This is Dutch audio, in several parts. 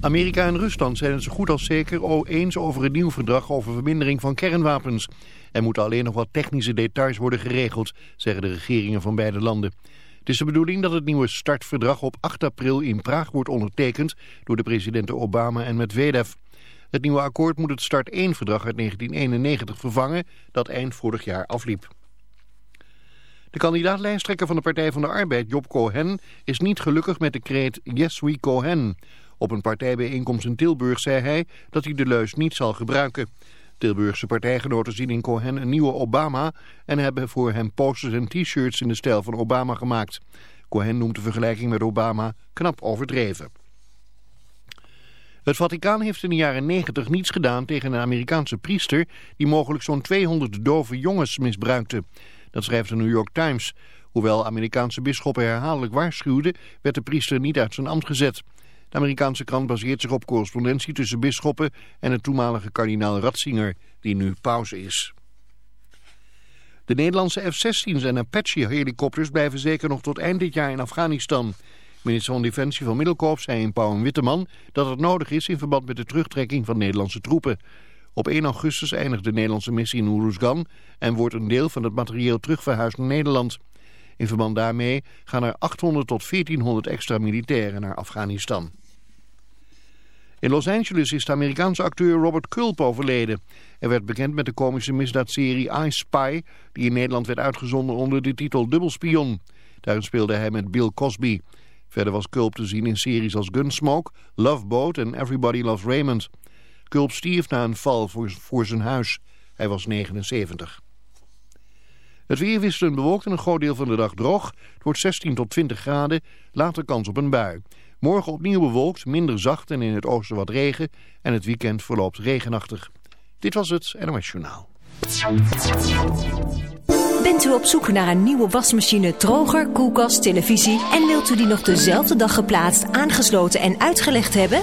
Amerika en Rusland zijn het zo goed als zeker eens over een nieuw verdrag over vermindering van kernwapens. Er moeten alleen nog wat technische details worden geregeld, zeggen de regeringen van beide landen. Het is de bedoeling dat het nieuwe startverdrag op 8 april in Praag wordt ondertekend door de presidenten Obama en Medvedev. Het nieuwe akkoord moet het Start 1-verdrag uit 1991 vervangen dat eind vorig jaar afliep. De kandidaat-lijsttrekker van de Partij van de Arbeid, Job Cohen, is niet gelukkig met de kreet Yes We Cohen. Op een partijbijeenkomst in Tilburg zei hij dat hij de leus niet zal gebruiken. Tilburgse partijgenoten zien in Cohen een nieuwe Obama en hebben voor hem posters en t-shirts in de stijl van Obama gemaakt. Cohen noemt de vergelijking met Obama knap overdreven. Het Vaticaan heeft in de jaren 90 niets gedaan tegen een Amerikaanse priester die mogelijk zo'n 200 dove jongens misbruikte. Dat schrijft de New York Times. Hoewel Amerikaanse bisschoppen herhaaldelijk waarschuwden, werd de priester niet uit zijn ambt gezet. De Amerikaanse krant baseert zich op correspondentie tussen bisschoppen en het toenmalige kardinaal Ratzinger, die nu pauze is. De Nederlandse F-16's en Apache-helikopters blijven zeker nog tot eind dit jaar in Afghanistan. Minister van Defensie van Middelkoop zei in Pauw Witteman dat het nodig is in verband met de terugtrekking van Nederlandse troepen. Op 1 augustus eindigt de Nederlandse missie in Oeruzgan en wordt een deel van het materieel terugverhuisd naar Nederland. In verband daarmee gaan er 800 tot 1400 extra militairen naar Afghanistan. In Los Angeles is de Amerikaanse acteur Robert Culp overleden. Hij werd bekend met de komische misdaadserie I Spy, die in Nederland werd uitgezonden onder de titel Dubbelspion. Daarin speelde hij met Bill Cosby. Verder was Culp te zien in series als Gunsmoke, Love Boat en Everybody Loves Raymond. Culp stierf na een val voor, voor zijn huis. Hij was 79. Het weer wisselend bewolkt en een groot deel van de dag droog. Het wordt 16 tot 20 graden, later kans op een bui. Morgen opnieuw bewolkt, minder zacht en in het oosten wat regen. En het weekend verloopt regenachtig. Dit was het NOS Journaal. Bent u op zoek naar een nieuwe wasmachine, droger, koelkast, televisie... en wilt u die nog dezelfde dag geplaatst, aangesloten en uitgelegd hebben?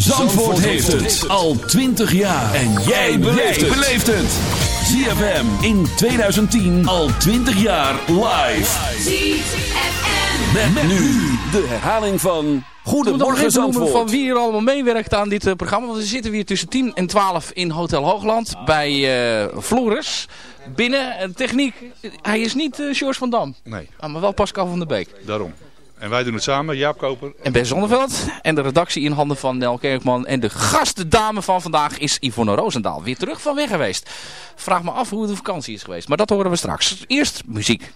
Zandvoort heeft het al 20 jaar. En jij beleeft het. ZFM in 2010 al 20 jaar live. ZFM. Met, nu de herhaling van Goedemorgen Zandvoort. van wie hier allemaal meewerkt aan dit eh, programma. Want we zitten hier tussen 10 en 12 in Hotel Hoogland bij eh Floris. Binnen eh, techniek, hij is niet George van Dam, Nee, ah, maar wel Pascal van der Beek. daarom. En wij doen het samen, Jaap Koper. En Ben Zonneveld. En de redactie in handen van Nel Kerkman. En de gastdame van vandaag is Yvonne Roosendaal. Weer terug van weg geweest. Vraag me af hoe de vakantie is geweest. Maar dat horen we straks. Eerst muziek.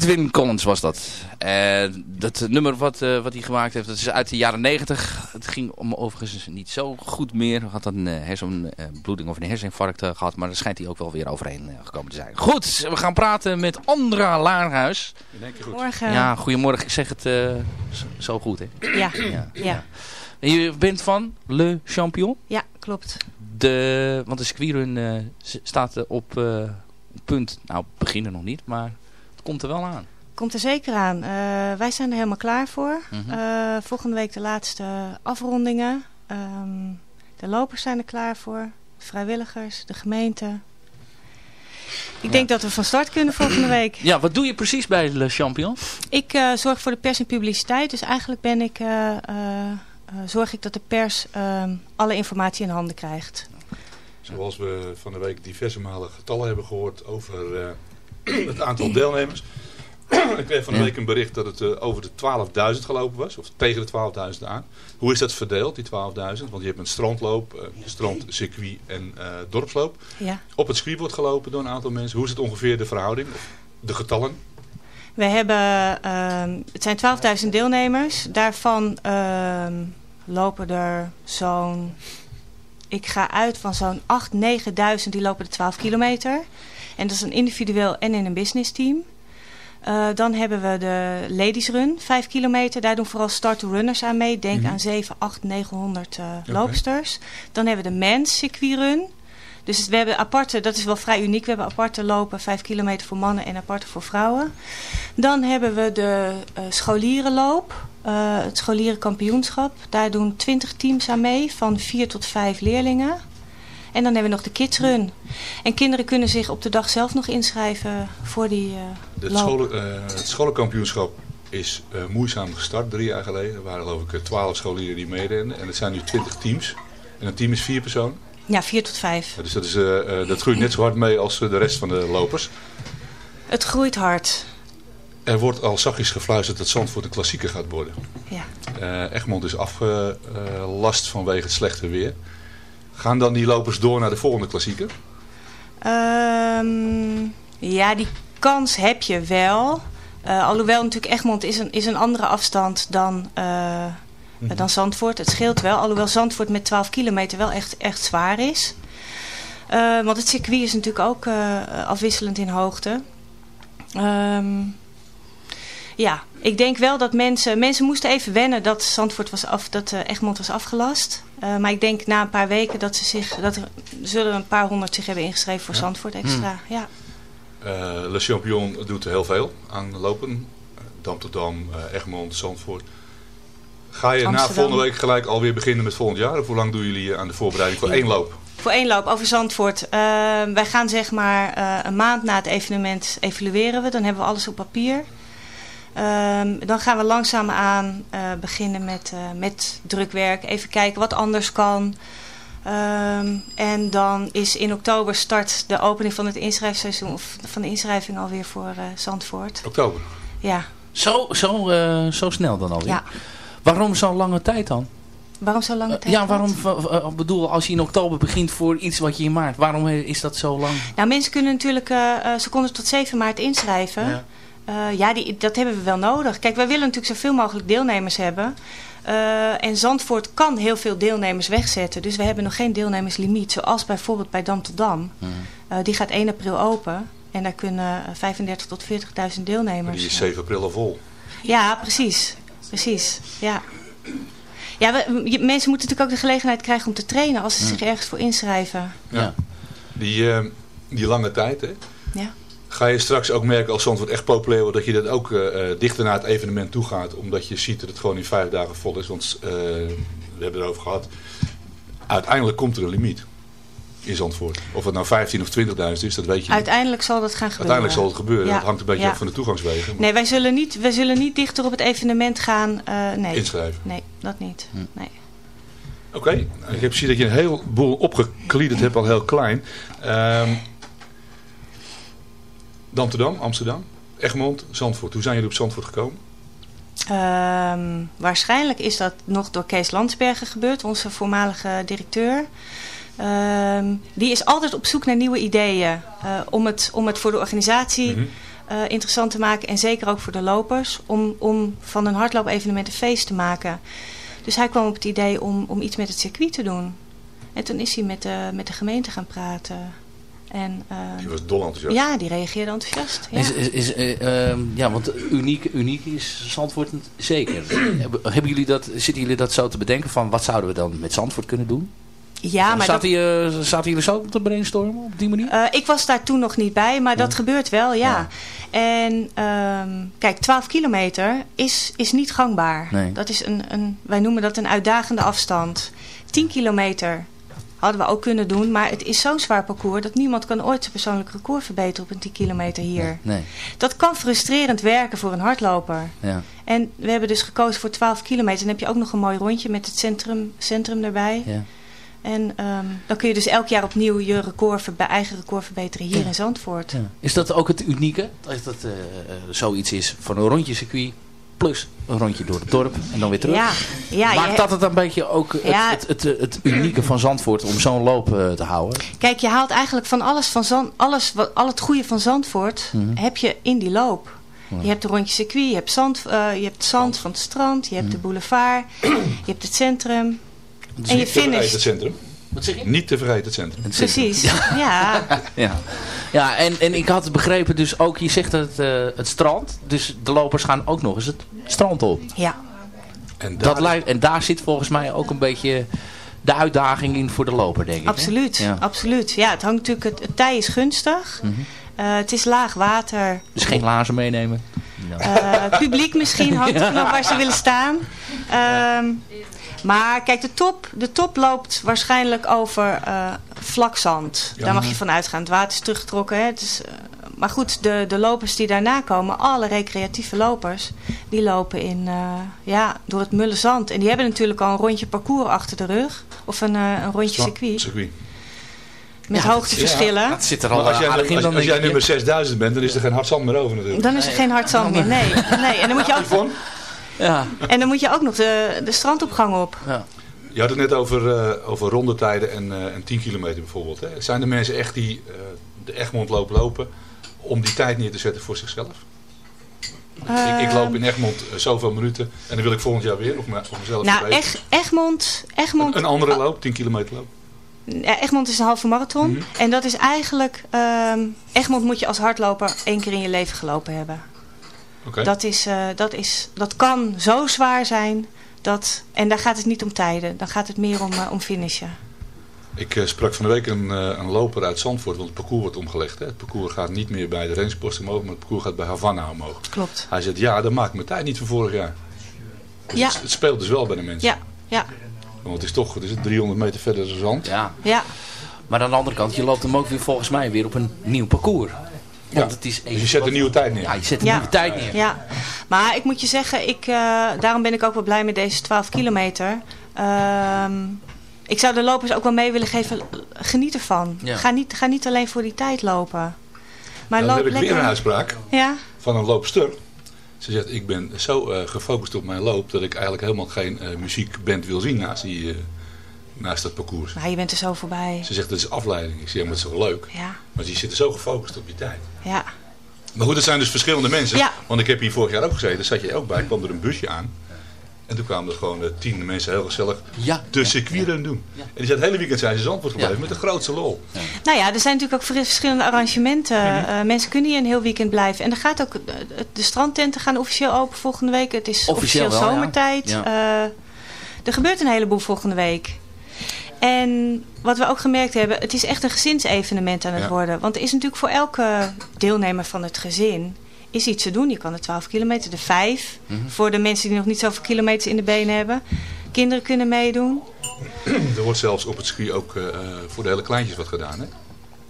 Edwin Collins was dat. Eh, dat nummer wat, eh, wat hij gemaakt heeft, dat is uit de jaren 90. Het ging om overigens niet zo goed meer. Hij had een uh, hersenbloeding of een herseninfarct uh, gehad. Maar daar schijnt hij ook wel weer overheen gekomen te zijn. Goed, we gaan praten met Andra Laarhuis. Goedemorgen. Ja, goedemorgen. Ik zeg het zo goed, hè? Ja. ja. ja. En je bent van Le Champion? Ja, klopt. De, want de circuitrun staat op punt, nou beginnen nog niet, maar komt er wel aan. Komt er zeker aan. Uh, wij zijn er helemaal klaar voor. Mhm. Mm -hmm. uh, volgende week de laatste afrondingen. Um, de lopers zijn er klaar voor. De vrijwilligers, de gemeente. Ik ja. denk dat we van start kunnen volgende week. Ja, wat doe je precies bij Le Champion? Ik uh, zorg voor de pers en publiciteit. Dus eigenlijk ben ik, zorg ik dat de pers alle informatie in handen krijgt. Zoals we van de week diverse malen getallen hebben gehoord over uh, het aantal deelnemers. ik kreeg van de week een bericht dat het uh, over de 12.000 gelopen was. Of tegen de 12.000 aan. Hoe is dat verdeeld, die 12.000? Want je hebt een strandloop, uh, strandcircuit en dorpsloop. Ja. Op het circuit wordt gelopen door een aantal mensen. Hoe is het ongeveer de verhouding? Of de getallen? We hebben, uh, het zijn 12.000 deelnemers. Daarvan ehm, lopen er zo'n ik ga uit van zo'n 8.000, 9.000 die lopen de 12 kilometer. En dat is een individueel en in een business team. Uh, dan hebben we de Ladies Run, 5 kilometer. Daar doen vooral start-to-runners aan mee. Denk Mhm. mm -hmm. aan 7, 8, 900 uh, okay. loopsters. Dan hebben we de Men's Circuit Run. Dus we hebben aparte, dat is wel vrij uniek. We hebben aparte lopen, 5 kilometer voor mannen en aparte voor vrouwen. Dan hebben we de uh, scholierenloop. Uh, het scholierenkampioenschap. Daar doen 20 teams aan mee, van 4 tot 5 leerlingen. En dan hebben we nog de Kids Run. En kinderen kunnen zich op de dag zelf nog inschrijven voor die uh, het, scholen, uh, het scholenkampioenschap is uh, moeizaam gestart, drie jaar geleden. Er waren geloof ik 12 scholieren die meededen. En het zijn nu 20 teams. En een team is vier personen. Ja, 4 tot 5. Ja, dus dat, is, dat groeit net zo hard mee als de rest van de lopers. Het groeit hard. Er wordt al zachtjes gefluisterd dat Zandvoort een klassieker gaat worden. Ja. Egmond is afgelast vanwege het slechte weer. Gaan dan die lopers door naar de volgende klassieker? Um, ja, die kans heb je wel. Uh, alhoewel natuurlijk Egmond is een, is een andere afstand dan, uh, mm -hmm. dan Zandvoort. Het scheelt wel. Alhoewel Zandvoort met 12 kilometer wel echt, echt zwaar is. Uh, want het circuit is natuurlijk ook afwisselend in hoogte. Um, ja, ik denk wel dat mensen... Mensen moesten even wennen dat Zandvoort was af, dat uh, Egmond was afgelast. Uh, maar ik denk na een paar weken dat ze zich... Dat er zullen een paar honderd zich hebben ingeschreven voor ja. Zandvoort extra. Hmm. Ja. Uh, Le Champion doet heel veel aan lopen. Dam tot Dam, Egmond, Zandvoort. Ga je Amsterdam. na volgende week gelijk alweer beginnen met volgend jaar? Of hoe lang doen jullie aan de voorbereiding voor één loop? Voor één loop over Zandvoort. wij gaan zeg maar een maand na het evenement evalueren we. Dan hebben we alles op papier. Um, dan gaan we langzaamaan uh, beginnen met, uh, met drukwerk. Even kijken wat anders kan. Um, en dan is in oktober start de opening van het inschrijfseizoen. Of van de inschrijving alweer voor uh, Zandvoort. Oktober? Ja. Zo, zo, zo snel dan alweer? Ja. Waarom zo'n lange tijd dan? Waarom zo lange tijd? Ja, waarom, ik bedoel, als je in oktober begint voor iets wat je in maart, waarom is dat zo lang? Nou, mensen kunnen natuurlijk, ze konden tot 7 maart inschrijven. Ja. Uh, ja, die, dat hebben we wel nodig. Kijk, wij willen natuurlijk zoveel mogelijk deelnemers hebben. Uh, en Zandvoort kan heel veel deelnemers wegzetten. Dus we hebben nog geen deelnemerslimiet. Zoals bijvoorbeeld bij Dam tot Dam. Mm. Uh, die gaat 1 april open. En daar kunnen 35 tot 40.000 deelnemers. Maar die is 7 april al vol. Ja, precies. Precies, ja. Ja, we, mensen moeten natuurlijk ook de gelegenheid krijgen om te trainen als ze Mm. zich ergens voor inschrijven. Ja. ja. Die, die lange tijd, hè? Ja. Ga je straks ook merken als Zandvoort echt populair wordt dat je dat ook uh, dichter naar het evenement toe gaat. Omdat je ziet dat het gewoon in vijf dagen vol is. Want uh, we hebben erover gehad. Uiteindelijk komt er een limiet in Zandvoort. Of het nou 15 of 20.000 is, dat weet je Uiteindelijk niet. zal dat gaan gebeuren. Uiteindelijk zal het gebeuren. Ja. Dat hangt een beetje ja. af van de toegangswegen. Nee, wij zullen niet, wij zullen niet dichter op het evenement gaan. Uh, nee. Inschrijven? Nee, dat niet. Hm. Nee. Oké, okay. ik heb gezien dat je een heleboel opgekliederd hebt, al heel klein. Um, Amsterdam, Amsterdam, Egmond, Zandvoort. Hoe zijn jullie op Zandvoort gekomen? Um, waarschijnlijk is dat nog door Kees Landsbergen gebeurd, onze voormalige directeur. Um, die is altijd op zoek naar nieuwe ideeën uh, om, het, om het voor de organisatie mm -hmm. eh, interessant te maken. En zeker ook voor de lopers. Om, om van een hardloopevenement een feest te maken. Dus hij kwam op het idee om, om iets met het circuit te doen. En toen is hij met de, met de gemeente gaan praten. En, eh, Die was dol enthousiast. ja, die reageerde enthousiast. Ja. Is, is, is, eh, ehm, ja, want uniek, uniek is Zandvoort zeker. hebben, jullie dat, zitten jullie dat zo te bedenken van wat zouden we dan met Zandvoort kunnen doen? ja, maar dat, zaten, je, zaten jullie zo te brainstormen op die manier? Eh, ik was daar toen nog niet bij, maar dat gebeurt wel, ja. En ehm, kijk, 12 kilometer is, is niet gangbaar. Nee. Dat is een, een, wij noemen dat een uitdagende afstand. 10 kilometer hadden we ook kunnen doen, maar het is zo'n zwaar parcours dat niemand kan ooit zijn persoonlijk record verbeteren op een 10 kilometer hier. Nee, Dat kan frustrerend werken voor een hardloper. ja. En we hebben dus gekozen voor 12 kilometer. Dan heb je ook nog een mooi rondje met het centrum, centrum erbij. ja. En ehm, dan kun je dus elk jaar opnieuw je record, eigen record verbeteren hier in Zandvoort. Ja. Is dat ook het unieke? Dat dat eh, eh, zoiets is van een rondje circuit plus een rondje door het dorp en dan weer terug? Ja, ja Maakt dat het een beetje ook het, Ja. het, het, het, unieke van Zandvoort om zo'n loop eh, te houden? Kijk, je haalt eigenlijk van alles van Zand, alles, wat, al het goede van Zandvoort Mhm. heb je in die loop. Je hebt een rondje circuit, je hebt zand, eh, je hebt zand van het strand, je hebt Mhm. de boulevard, je hebt het centrum. Dus en je vergeten het finish. centrum. Wat zeg je? Niet te het centrum. Precies, ja. Ja, ja en, en ik had begrepen dus ook, je zegt het, eh, het strand. Dus de lopers gaan ook nog eens het strand op. ja. En daar, Dat lijkt, en daar zit volgens mij ook een beetje de uitdaging in voor de loper, denk ik. hè? Absoluut, Ja. absoluut. Ja, het hangt natuurlijk, het, het tij is gunstig. Mhm. Eh, het is laag water. Dus geen lazen meenemen. Eh, publiek misschien, hangt er vanaf waar ze willen staan. Ehm, maar kijk, de top, de top loopt waarschijnlijk over eh vlak zand. Ja. Daar mag je van uitgaan. Het water is teruggetrokken. Hè? Het is, eh, maar goed, de, de lopers die daarna komen, alle recreatieve lopers, die lopen in, eh, ja, door het mulle zand. En die hebben natuurlijk al een rondje parcours achter de rug. Of een, eh, een rondje circuit. circuit. Met hoogteverschillen. Dat zit er al als jij, in. als, jij nummer 6000 bent, dan is er geen hard zand meer over natuurlijk. Dan is er geen hard zand meer. Nee. nee. En, dan moet je ook, ja, en dan moet je ook nog de, de strandopgang op. ja. je had het net over, eh, over rondetijden en, eh, en 10 kilometer bijvoorbeeld. Hè. Zijn er mensen echt die eh, de Egmond loop lopen om die tijd neer te zetten voor zichzelf? ik, ik loop in Egmond eh, zoveel minuten en dan wil ik volgend jaar weer of mezelf Nou. Eg, Egmond, Egmond, Een andere loop, 10 kilometer loop. Ja, Egmond is een halve marathon. Mhm. En dat is eigenlijk... ehm, Egmond moet je als hardloper één keer in je leven gelopen hebben. Oké. Dat, is, eh, dat, is, dat kan zo zwaar zijn. Dat, en daar gaat het niet om tijden. Dan gaat het meer om, eh, om finishen. Ik eh, sprak van de week een, eh, een loper uit Zandvoort, want het parcours wordt omgelegd. Hè. Het parcours gaat niet meer bij de rangepost omhoog, maar het parcours gaat bij Havana omhoog. Klopt. Hij zegt, ja, dat maakt mijn tijd niet van vorig jaar. Dus Ja. het, het speelt dus wel bij de mensen. Ja, ja, Want het is toch het is 300 meter verder de zand. ja. ja. Maar aan de andere kant, je loopt hem ook weer volgens mij weer op een nieuw parcours. Want Ja. het is Dus je zet een nieuwe tijd neer. Ja, je zet een Ja. nieuwe tijd neer. Ja, maar ik moet je zeggen, ik, eh, daarom ben ik ook wel blij met deze 12 kilometer. Ehm, ik zou de lopers ook wel mee willen geven, geniet ervan. Ja. Ga, niet, ga niet alleen voor die tijd lopen. Maar dan loop heb ik weer een uitspraak Ja, van een loopster. Ze zegt, ik ben zo eh, gefocust op mijn loop dat ik eigenlijk helemaal geen eh, muziekband wil zien naast, die, eh, naast dat parcours. maar je bent er zo voorbij. Ze zegt, dat is afleiding. Ik zeg, ja, maar het is wel leuk. Ja, Maar die zitten zo gefocust op die tijd. ja. Maar goed, het zijn dus verschillende mensen. Ja. Want ik heb hier vorig jaar ook gezeten, daar zat je ook bij, kwam er een busje aan. En toen kwamen er gewoon eh, tien mensen heel gezellig Ja. de circuitrun doen. En die zijn het hele weekend zijn ze in Zandvoort gebleven Ja. met de grootste lol. Nou ja, er zijn natuurlijk ook vers- verschillende arrangementen. Eh, mensen kunnen hier een heel weekend blijven. En er gaat ook, de strandtenten gaan officieel open volgende week. Het is Officieel officieel, wel, ja. zomertijd. Ja. Eh, er gebeurt een heleboel volgende week. En wat we ook gemerkt hebben, het is echt een gezinsevenement aan het Ja. worden. Want er is natuurlijk voor elke deelnemer van het gezin is iets te doen. Je kan de 12 kilometer, de 5. Mhm. Voor de mensen die nog niet zoveel kilometers in de benen hebben. Kinderen kunnen meedoen. Er wordt zelfs op het circuit ook eh, eh, voor de hele kleintjes wat gedaan. Hè?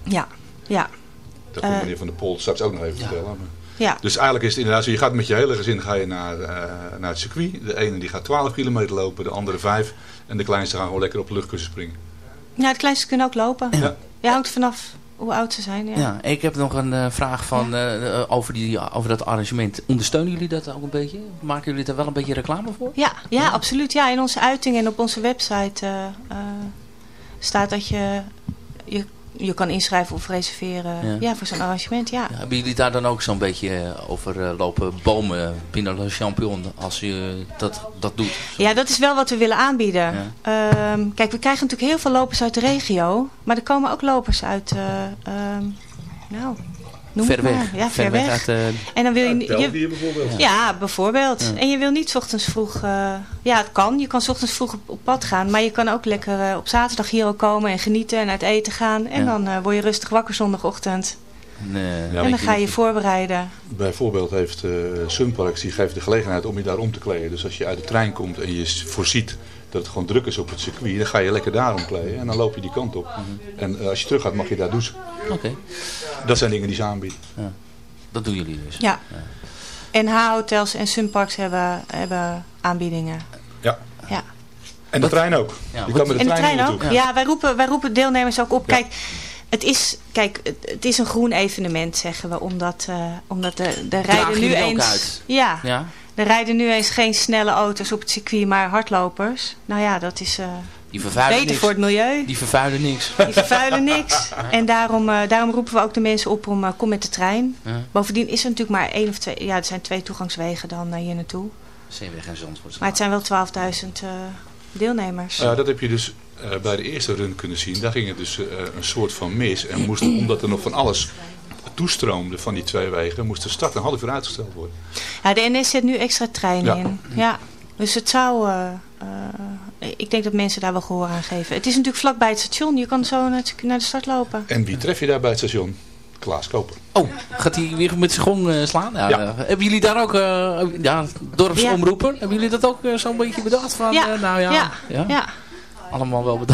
Ja, ja, Dat komt Eh. meneer Van der Pol straks ook nog even Ja. vertellen. Maar- ja. Dus eigenlijk is het inderdaad zo, je gaat met je hele gezin ga je naar, eh, naar het circuit. De ene die gaat 12 kilometer lopen, de andere 5. En de kleinste gaan gewoon lekker op de luchtkussen springen. Ja, de kleinste kunnen ook lopen. Ja. Ja, hangt vanaf hoe oud ze zijn. Ja. Ja, ik heb nog een eh, vraag van, eh, eh, over, die, over dat arrangement. Ondersteunen jullie dat ook een beetje? Maken jullie daar wel een beetje reclame voor? Ja, ja, absoluut. Ja, in onze uiting en op onze website eh, eh, staat dat je, je je kan inschrijven of reserveren Ja. ja. voor zo'n arrangement. Ja. Hebben jullie daar dan ook zo'n beetje eh, over eh, lopen bomen binnen Le Champion als je dat, dat doet? ja, dat is wel wat we willen aanbieden. Ehm, kijk, we krijgen natuurlijk heel veel lopers uit de regio. Maar er komen ook lopers uit... eh, ehm, nou, noem ver maar. weg. Ja, ver, weg. uit eh, En dan wil je, België bijvoorbeeld. Ja, bijvoorbeeld. Ja. En je wil niet 's ochtends vroeg... eh, ja, het kan. Je kan 's ochtends vroeg op, op pad gaan. Maar je kan ook lekker eh, op zaterdag hier ook komen en genieten en uit eten gaan. En Ja. dan eh, word je rustig wakker zondagochtend. Ja, en dan ga je je voorbereiden. Bijvoorbeeld heeft eh Sunparks, die geeft de gelegenheid om je daar om te kleden. Dus als je uit de trein komt en je voorziet dat het gewoon druk is op het circuit, dan ga je lekker daar omkleden en dan loop je die kant op. En eh, als je terug gaat mag je daar douchen. Oké, Dat zijn dingen die ze aanbieden. dat doen jullie dus. Ja. En H-hotels en Sunparks hebben, hebben aanbiedingen. Ja. Ja. En de trein ook. Ja, je wat- kan met de En de trein, ook? Ja, wij, roepen, wij roepen deelnemers ook op. Ja. Kijk, het is, kijk het, is een groen evenement, zeggen we. Omdat, eh, omdat er Dragen rijden nu jullie ook eens... uit? Ja, Ja? Er rijden nu eens geen snelle auto's op het circuit, maar hardlopers. Nou ja, dat is eh, Die vervuilen beter niks. voor het milieu. Die vervuilen niks. Die vervuilen niks. En daarom, eh, daarom roepen we ook de mensen op om, eh, kom met de trein. Ja. Bovendien is er natuurlijk maar één of twee, ja, er zijn twee toegangswegen dan hier naartoe. Zeeweg en Zandvoort. Maar het zijn wel 12.000 eh, deelnemers. Ja, dat heb je dus eh, bij de eerste run kunnen zien. Daar ging het dus eh, een soort van mis. En moest, omdat er nog van alles toestroomde van die twee wegen, moest de start een half uur uitgesteld worden. Ja, de NS zet nu extra treinen Ja. in. Ja. Dus het zou... eh, eh, ik denk dat mensen daar wel gehoor aan geven. Het is natuurlijk vlakbij het station. Je kan zo naar, het- naar de start lopen. En wie tref je daar bij het station? Klaas Koper. Oh, gaat hij weer met zijn gong eh, slaan? Ja, Ja. hebben jullie daar ook, eh, ja, dorpsomroeper, hebben jullie dat ook eh, zo'n beetje bedacht? Van, Ja. eh, nou ja, Ja. Ja? Ja. allemaal wel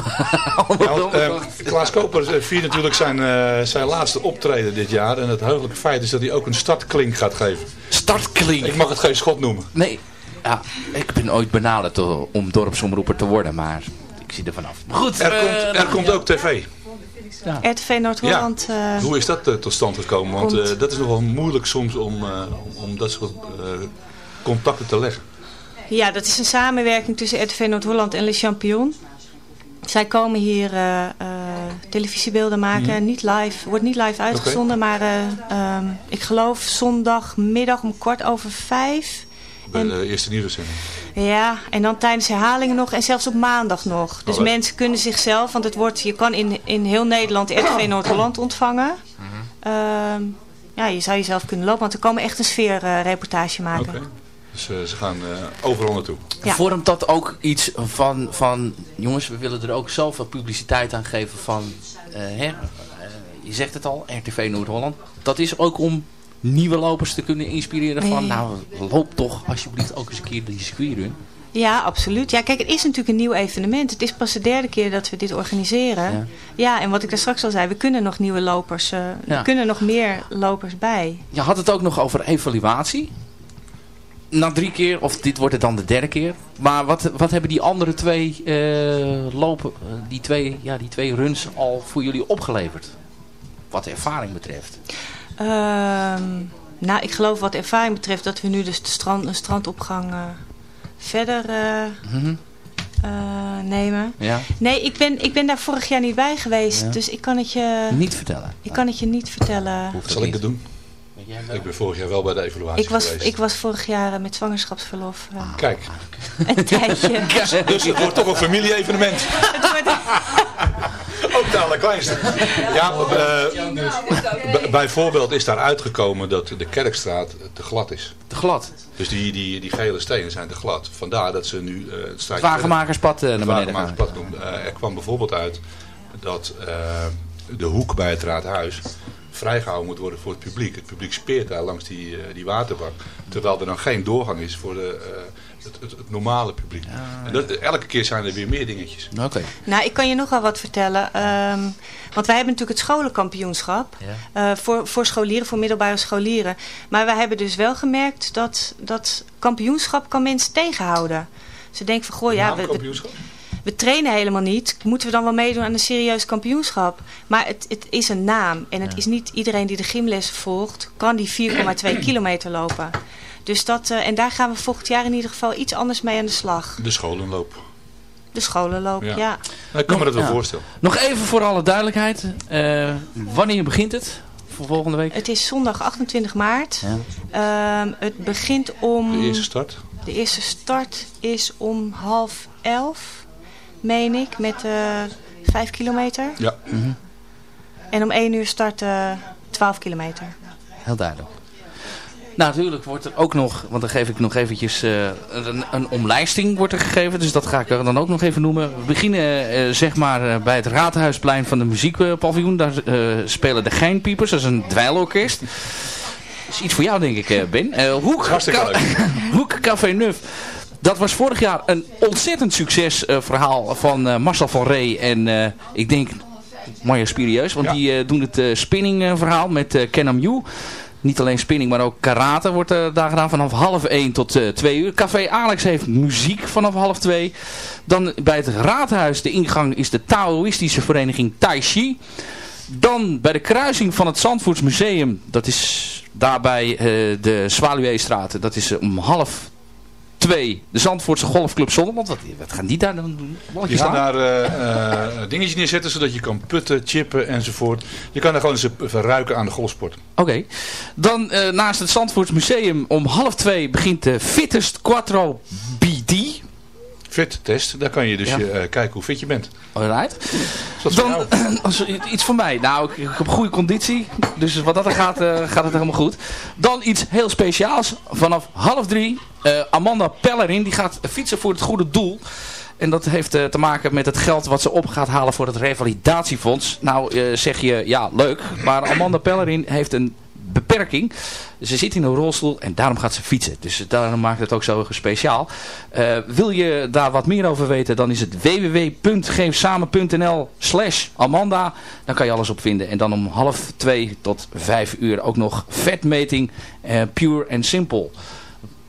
allemaal wel Nou, eh, bedacht. Klaas Koper eh, viert natuurlijk zijn, eh, zijn laatste optreden dit jaar. En het heugelijke feit is dat hij ook een startklink gaat geven. Startklink. Ik mag het geen schot noemen. Nee, ja, ik ben ooit benaderd om dorpsomroeper te worden, maar ik zie er vanaf. Goed, Er eh, komt, er komt ook tv. RTV Noord-Holland. eh, Hoe is dat tot stand gekomen? Want eh, dat is nogal moeilijk soms om, eh, om, dat soort eh, contacten te leggen. Ja, dat is een samenwerking tussen RTV Noord-Holland en Le Champion. Zij komen hier eh, eh, televisiebeelden maken. Mhm. Niet live, wordt niet live uitgezonden, maar eh, ehm, ik geloof zondagmiddag om kwart over vijf. Bij En- de eerste nieuwszending. Ja, en dan tijdens herhalingen nog en zelfs op maandag nog. Dus Oh, mensen kunnen zichzelf, want het wordt, je kan in, in heel Nederland RTV Noord-Holland ontvangen. Mhm. Ehm, ja, je zou jezelf kunnen lopen, want er komen echt een sfeerreportage maken. Dus eh, ze gaan eh, overal naartoe. Ja. Vormt dat ook iets van, van, jongens, we willen er ook zoveel publiciteit aan geven van, eh, hè, je zegt het al, RTV Noord-Holland. Dat is ook om nieuwe lopers te kunnen inspireren van, Nee. nou, loop toch alsjeblieft ook eens een keer die circuitrun. Ja, absoluut. Ja, kijk, het is natuurlijk een nieuw evenement. Het is pas de derde keer dat we dit organiseren. Ja. Ja, en wat ik daar straks al zei, we kunnen nog nieuwe lopers, eh, Ja. er kunnen nog meer lopers bij. Je had het ook nog over evaluatie. Na drie keer, of dit wordt het dan de derde keer. Maar wat, wat hebben die andere twee eh, lopen, eh, die twee, ja, die twee runs al voor jullie opgeleverd? Wat de ervaring betreft. Ehm, nou, ik geloof wat ervaring betreft dat we nu dus de strand, een strandopgang eh, verder eh, Mhm. eh, nemen. Ja, Nee, ik ben, ik ben daar vorig jaar niet bij geweest. Ja. Dus ik kan het je, niet vertellen. ik kan het je niet vertellen. Hoeft Zal ik het Ik ben vorig jaar wel bij de evaluatie Ik was, geweest. ik was vorig jaar eh, met zwangerschapsverlof eh, Kijk, een tijdje. dus het wordt toch een familie-evenement. Het wordt- Ook de allerkleinste. Ja, eh, b- bijvoorbeeld is daar uitgekomen dat de Kerkstraat te glad is. Te glad. Dus die, die, die gele stenen zijn te glad. Vandaar dat ze nu eh het Wagenmakerspad naar beneden gaan. Er kwam bijvoorbeeld uit dat eh, de hoek bij het raadhuis vrijgehouden moet worden voor het publiek. Het publiek speert daar langs die, eh, die waterbak. Terwijl er dan geen doorgang is voor de, eh, het, het, het normale publiek. En dat, elke keer zijn er weer meer dingetjes. Oké. Nou, ik kan je nog wel wat vertellen. Ehm, want wij hebben natuurlijk het scholenkampioenschap. Ja. eh, voor, voor scholieren, voor middelbare scholieren. Maar wij hebben dus wel gemerkt dat dat kampioenschap kan mensen tegenhouden. Ze denken van, goh ja, we, Naamkampioenschap? We trainen helemaal niet. Moeten we dan wel meedoen aan een serieus kampioenschap? Maar het, het is een naam. En het is niet iedereen die de gymles volgt, kan die 4,2 kilometer lopen. Dus dat, eh, en daar gaan we volgend jaar in ieder geval iets anders mee aan de slag. De scholenloop. De scholenloop, ja. Ja. Nou, ik kan me dat wel Ja. voorstellen. Nog even voor alle duidelijkheid. eh, wanneer begint het? Voor volgende week? Het is zondag 28 maart. Ja. Ehm, het begint om... De eerste start. De eerste start is om half elf, meen ik, met eh vijf kilometer. Ja. En om één uur starten 12 kilometer. Heel duidelijk. Nou, natuurlijk wordt er ook nog, want dan geef ik nog eventjes eh, een, een omlijsting wordt er gegeven. Dus dat ga ik er dan ook nog even noemen. We beginnen eh, zeg maar eh, bij het Raadhuisplein van de muziekpaviljoen. Daar eh, spelen de Geinpiepers, dat is een dweilorkest. Dat is iets voor jou denk ik, eh, Ben. Eh, Hoek, Hoek Café Nuf. Dat was vorig jaar een ontzettend succesverhaal van eh, Marcel van Ree en eh, ik denk Mario Spirieus. Want Ja. die eh, doen het eh, spinning eh, verhaal met eh Kenam Yu. Niet alleen spinning, maar ook karate wordt eh, daar gedaan vanaf half 1 tot eh 2 uur. Café Alex heeft muziek vanaf half 2. Dan bij het raadhuis, de ingang is de Taoïstische vereniging Tai Chi. Dan bij de kruising van het Zandvoorts Museum, dat is daarbij eh, de Zwaluweestraat. Dat is eh, om half 2 de Zandvoortse Golfclub Zonderland. Wat, wat gaan die daar dan doen? Je Balletjes gaat slaan? daar eh eh, dingetjes neerzetten zodat je kan putten, chippen enzovoort. Je kan daar gewoon eens even ruiken aan de golfsport. Oké. Dan eh, naast het Zandvoorts Museum om half twee begint de Fittest Quattro BD. Fit test, daar kan je dus Ja. je, eh, kijken hoe fit je bent. Alright. Is Dan iets voor mij. Nou, ik, ik heb goede conditie. Dus wat dat er gaat, eh, gaat het helemaal goed. Dan iets heel speciaals. Vanaf half drie. eh, Amanda Pellerin. Die gaat fietsen voor het goede doel. En dat heeft te maken met het geld wat ze op gaat halen voor het revalidatiefonds. Nou zeg je, ja leuk. Maar Amanda Pellerin heeft een Ze zit in een rolstoel en daarom gaat ze fietsen. Dus daarom maakt het ook zo speciaal. Eh, wil je daar wat meer over weten, dan is het www.geefsamen.nl slash Amanda. Dan kan je alles op vinden. En dan om half twee tot vijf uur ook nog vetmeting. eh, pure en simple.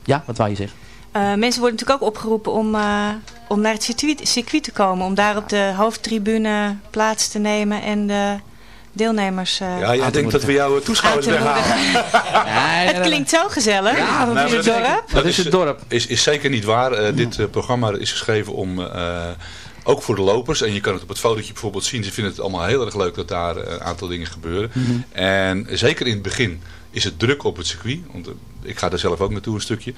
Ja, wat wou je zeggen? Eh, mensen worden natuurlijk ook opgeroepen om, om naar het circuit, circuit te komen. Om daar op de hoofdtribune plaats te nemen en de deelnemers eh, Ja, jij denkt dat we jouw toeschouwers Aan te weghalen. Het klinkt zo gezellig. Ja, dat Nou, is het dat- dorp. Dat is het dorp. Is, is zeker niet waar. Eh, dit eh, programma is geschreven om, eh, ook voor de lopers. En je kan het op het fotootje bijvoorbeeld zien. Ze vinden het allemaal heel erg leuk dat daar eh, een aantal dingen gebeuren. En zeker in het begin is het druk op het circuit. Want eh, ik ga er zelf ook naartoe een stukje.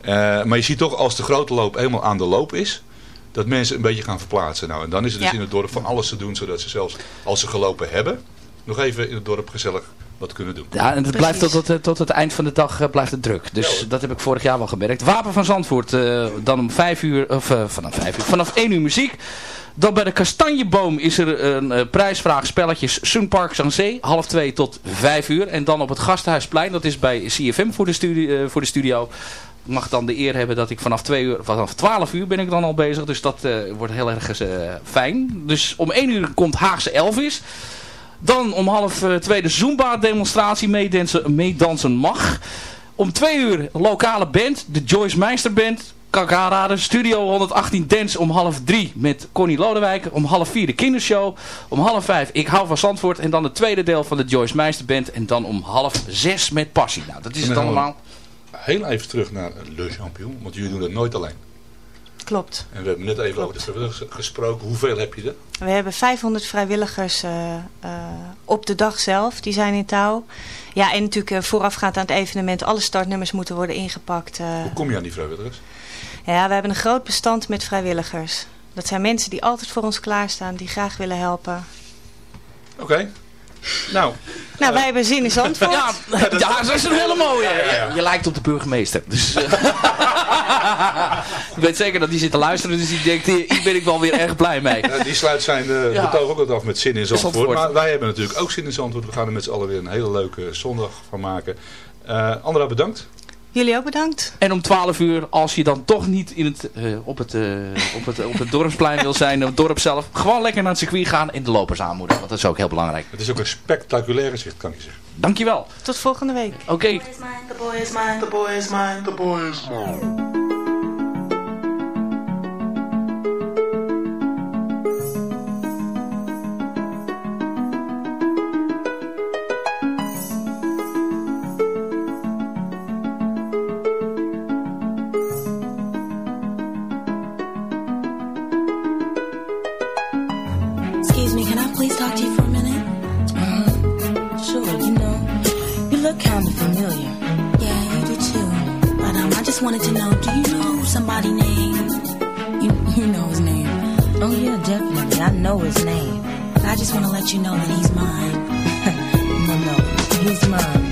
Eh, maar je ziet toch als de grote loop helemaal aan de loop is. Dat mensen een beetje gaan verplaatsen. Nou, en dan is het dus Ja. in het dorp van alles te doen. Zodat ze zelfs als ze gelopen hebben. Nog even in het dorp gezellig wat kunnen doen. Ja, en het blijft tot, Precies. tot, tot het eind van de dag eh, blijft het druk. Dus Ja, dat heb ik vorig jaar wel gemerkt. Wapen van Zandvoort, eh, dan om vijf uur, of eh, vanaf vijf uur, vanaf één uur muziek. Dan bij de Kastanjeboom is er een eh, prijsvraag spelletjes Sunparks aan Zee, half twee tot vijf uur. En dan op het Gasthuisplein, dat is bij CFM voor de, studie, eh, voor de studio. Ik mag dan de eer hebben dat ik vanaf twee uur, vanaf 12 uur ben ik dan al bezig. Dus dat eh, wordt heel erg eh, fijn. Dus om één uur komt Haagse Elvis. Dan om half eh, twee de Zumba-demonstratie meedansen, meedansen mag. Om twee uur lokale band, de Joyce Meister Band. Kakara, Studio 118 Dance om half drie met Connie Lodewijk. Om half vier de kindershow. Om half vijf Ik hou van Zandvoort. En dan het tweede deel van de Joyce Meister Band. En dan om half zes met Passie. Nou, dat is het allemaal. Heel even terug naar Le Champion. Want jullie doen dat nooit alleen. Klopt. En we hebben net even over de vrijwilligers gesproken. Hoeveel heb je er? We hebben 500 vrijwilligers eh, eh, op de dag zelf. Die zijn in touw. Ja, en natuurlijk eh, voorafgaand aan het evenement. Alle startnummers moeten worden ingepakt. Hoe kom je aan die vrijwilligers? Ja, we hebben een groot bestand met vrijwilligers. Dat zijn mensen die altijd voor ons klaarstaan. Die graag willen helpen. Oké. Nou, Nou, wij hebben zin in Zandvoort. Ja, ja, dat is een hele mooie. Je lijkt op de burgemeester. Dus, eh, ik weet zeker dat die zit te luisteren. Dus die denkt, hier ben ik wel weer erg blij mee. eh, die sluit zijn uh, Ja. betoog ook wat af met zin in Zandvoort. Zandvoort. Maar wij hebben natuurlijk ook zin in Zandvoort. We gaan er met z'n allen weer een hele leuke zondag van maken. Eh Andra, bedankt. Jullie ook bedankt. En om 12 uur, als je dan toch niet in het, eh, op, het, eh, op, het, op het dorpsplein wil zijn, op het dorp zelf, gewoon lekker naar het circuit gaan en de lopers aanmoedigen. Want dat is ook heel belangrijk. Het is ook een spectaculaire zicht, kan ik zeggen. Dankjewel. Tot volgende week. Oké. The boy is mine. The boy is mine. The boy is mine. just wanted to know, do you know somebody named? You, you know his name. Oh yeah, definitely. I know his name. I just want to let you know that he's mine. no, no, he's mine.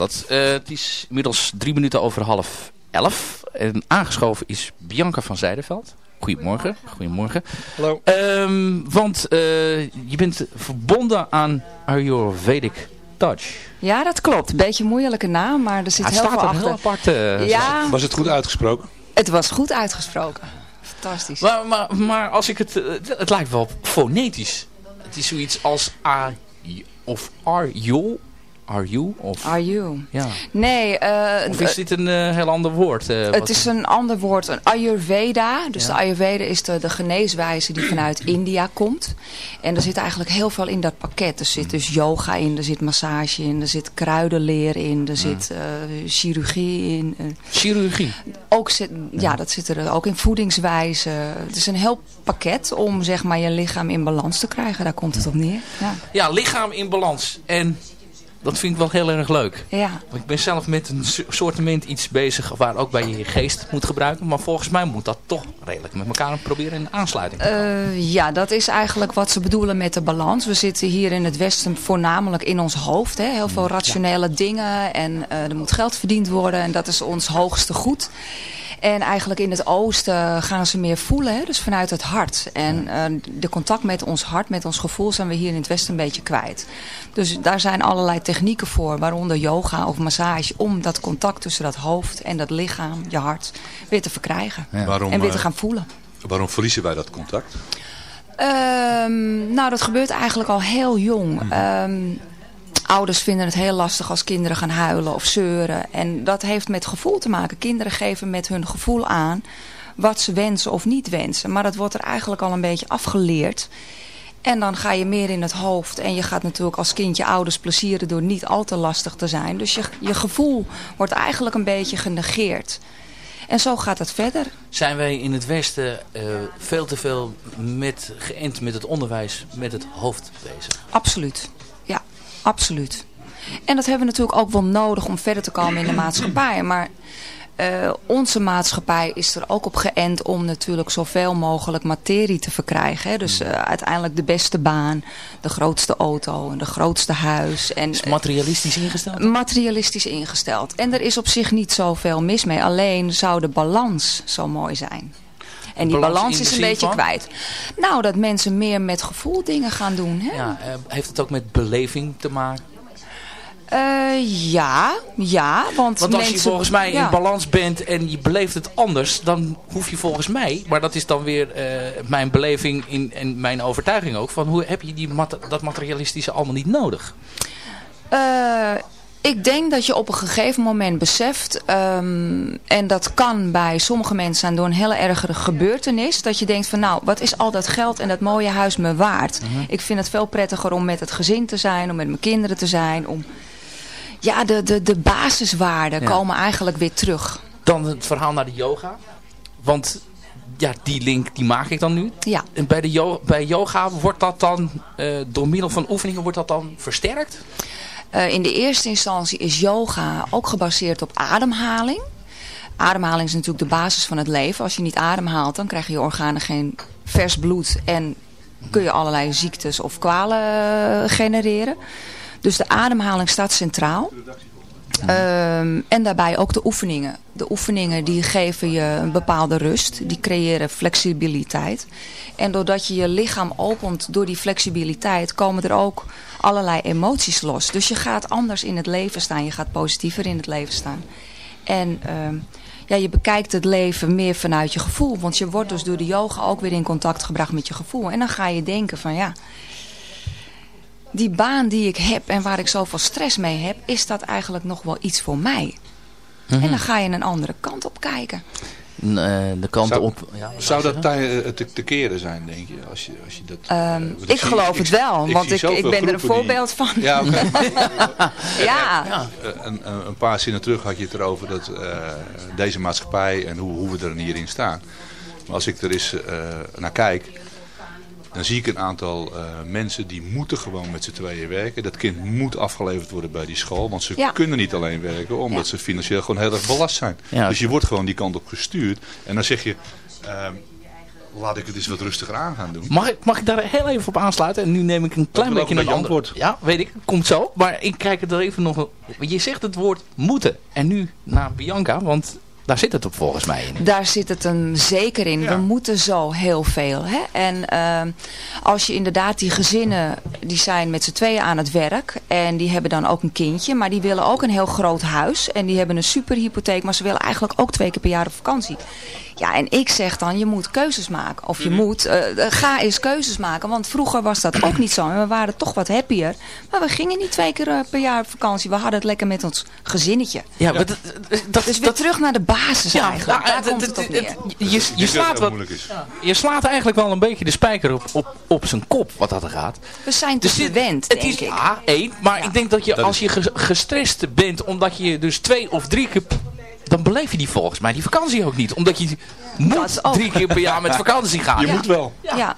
dat. Eh, het is inmiddels drie minuten over half elf. En aangeschoven is Bianca van Zijdenveld. Goedemorgen. Goedemorgen. Hallo. Ehm, want eh, je bent verbonden aan Ayurvedic Touch. Ja, dat klopt. Beetje moeilijke naam, maar er zit ah, heel veel achter. Staat apart. Eh, ja. Was het goed uitgesproken? Het was goed uitgesproken. Fantastisch. Maar, maar, maar als ik het... Het lijkt wel fonetisch. Het is zoiets als A of R, Are You? Of, Are you? Ja. Nee, eh, Of is dit een eh, heel ander woord? eh, Het is een ander woord, een Ayurveda. Dus Ja. de Ayurveda is de, de geneeswijze die vanuit India komt. En er zit eigenlijk heel veel in dat pakket. Er zit dus yoga in, er zit massage in, er zit kruidenleer in, er zit eh, chirurgie in. eh. Chirurgie? Ook zit, ja, dat zit er ook in voedingswijze. Het is een heel pakket om zeg maar, je lichaam in balans te krijgen. Daar komt het op neer. Ja. Ja, lichaam in balans. En dat vind ik wel heel erg leuk. Ja. Want ik ben zelf met een so- soortement iets bezig waar ook bij je je geest moet gebruiken. Maar volgens mij moet dat toch redelijk met elkaar proberen in aansluiting. Eh, ja, dat is eigenlijk wat ze bedoelen met de balans. We zitten hier in het Westen voornamelijk in ons hoofd. Hè? Heel veel rationele dingen en eh, er moet geld verdiend worden en dat is ons hoogste goed. En eigenlijk in het oosten gaan ze meer voelen, hè? dus vanuit het hart. En eh, de contact met ons hart, met ons gevoel zijn we hier in het westen een beetje kwijt. Dus daar zijn allerlei technieken voor, waaronder yoga of massage, om dat contact tussen dat hoofd en dat lichaam, je hart, weer te verkrijgen. Waarom, en weer te eh, gaan voelen. Waarom verliezen wij dat contact? Ehm, nou, dat gebeurt eigenlijk al heel jong. Ehm, ouders vinden het heel lastig als kinderen gaan huilen of zeuren. En dat heeft met gevoel te maken. Kinderen geven met hun gevoel aan wat ze wensen of niet wensen. Maar dat wordt er eigenlijk al een beetje afgeleerd. En dan ga je meer in het hoofd. En je gaat natuurlijk als kind je ouders plezieren door niet al te lastig te zijn. Dus je, je gevoel wordt eigenlijk een beetje genegeerd. En zo gaat het verder. Zijn wij in het Westen eh, veel te veel met, geënt met het onderwijs, met het hoofd bezig? Absoluut. Ja, absoluut. En dat hebben we natuurlijk ook wel nodig om verder te komen in de maatschappij. Maar eh, onze maatschappij is er ook op geënt om natuurlijk zoveel mogelijk materie te verkrijgen. Hè? Dus eh, uiteindelijk de beste baan, de grootste auto en de grootste huis. En, Is materialistisch ingesteld? materialistisch ingesteld. En er is op zich niet zoveel mis mee. Alleen zou de balans zo mooi zijn. En die Balans is een beetje van? kwijt. Nou, dat mensen meer met gevoel dingen gaan doen. Hè? Ja, eh, heeft het ook met beleving te maken? Eh, ja, ja. Want, Want als mensen, je volgens mij ja. in balans bent en je beleeft het anders, dan hoef je volgens mij, maar dat is dan weer eh, mijn beleving in, en mijn overtuiging ook, van hoe heb je die dat materialistische allemaal niet nodig? Eh, ik denk dat je op een gegeven moment beseft, ehm, en dat kan bij sommige mensen zijn door een hele ergere gebeurtenis, dat je denkt van nou, wat is al dat geld en dat mooie huis me waard? Mhm. Ik vind het veel prettiger om met het gezin te zijn, om met mijn kinderen te zijn, om... Ja, de, de, de basiswaarden Ja. komen eigenlijk weer terug. Dan het verhaal naar de yoga. Want ja, die link die maak ik dan nu. Ja. En bij, de yo- bij yoga wordt dat dan, eh, door middel van oefeningen, wordt dat dan versterkt? Eh, in de eerste instantie is yoga ook gebaseerd op ademhaling. Ademhaling is natuurlijk de basis van het leven. Als je niet ademhaalt, dan krijgen je organen geen vers bloed en kun je allerlei ziektes of kwalen eh, genereren. Dus de ademhaling staat centraal. Ehm, en daarbij ook de oefeningen. De oefeningen die geven je een bepaalde rust. Die creëren flexibiliteit. En doordat je je lichaam opent door die flexibiliteit... komen er ook allerlei emoties los. Dus je gaat anders in het leven staan. Je gaat positiever in het leven staan. En ehm, ja, je bekijkt het leven meer vanuit je gevoel. Want je wordt dus door de yoga ook weer in contact gebracht met je gevoel. En dan ga je denken van ja die baan die ik heb en waar ik zoveel stress mee heb, is dat eigenlijk nog wel iets voor mij? Mhm. En dan ga je een andere kant op kijken. Eh, de kant Zou- op... Ja, Zou dat eh, te, te keren zijn, denk je? Als je, als je dat, Ehm, eh, ik zie- geloof het wel, want ik, ik ben er een die- voorbeeld van. Ja, oké. ja. Eh, een, een een paar zinnen terug had je het erover dat eh, deze maatschappij en hoe, hoe we er hierin staan. Maar als ik er eens eh, naar kijk, dan zie ik een aantal eh, mensen die moeten gewoon met z'n tweeën werken. Dat kind moet afgeleverd worden bij die school, want ze Ja. kunnen niet alleen werken omdat ze financieel gewoon heel erg belast zijn. Ja. Dus je wordt gewoon die kant op gestuurd. En dan zeg je, ehm, laat ik het eens wat rustiger aan gaan doen. Mag ik, mag ik daar heel even op aansluiten? En nu neem ik een klein beetje een een ander... Ja, weet ik. Komt zo. Maar ik kijk het er even nog... Je zegt het woord moeten. En nu naar Bianca. Want Daar zit het op volgens mij in. Daar zit het hem zeker in. We moeten zo heel veel. Hè? En ehm, als je inderdaad die gezinnen, die zijn met z'n tweeën aan het werk. En die hebben dan ook een kindje. Maar die willen ook een heel groot huis. En die hebben een superhypotheek. Maar ze willen eigenlijk ook twee keer per jaar op vakantie. Ja, en ik zeg dan, je moet keuzes maken. Of je moet, eh, eh, ga eens keuzes maken. Want vroeger was dat ook niet zo. En we waren toch wat happier. Maar we gingen niet twee keer eh, per jaar op vakantie. We hadden het lekker met ons gezinnetje. Ja, maar dat, dat, dus weer terug naar de basis eigenlijk. Daar komt het op neer. Je, je, slaat wel, je slaat eigenlijk wel een beetje de spijker op, op, op zijn kop, wat dat er gaat. We zijn te Dus gewend, Het denk is ik. ja, één, maar ik denk dat je Dat als is- je ge- gestrest bent, omdat je dus twee of drie keer, dan beleef je die volgens mij die vakantie ook niet. Omdat je moet drie keer per jaar met vakantie gaan. Je moet wel. Ja.